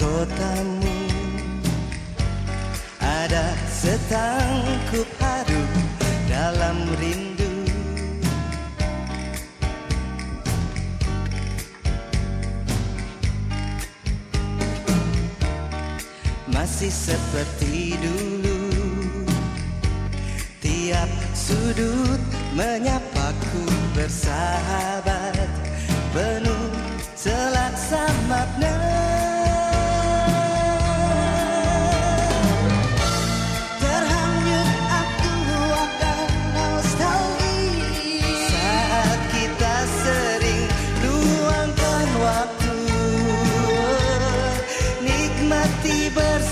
kotamu. Ada setangkup haru dalam rindu. Masih seperti dulu Tiap sudut menyapaku bersahabat Penuh selaksa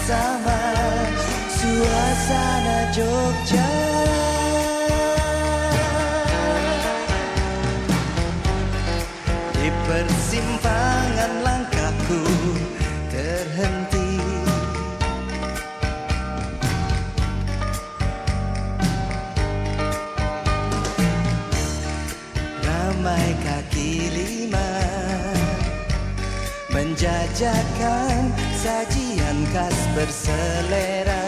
bersama suasana Jogja. Di persimpangan Menjajakan sajian khas berselera.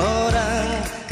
Orang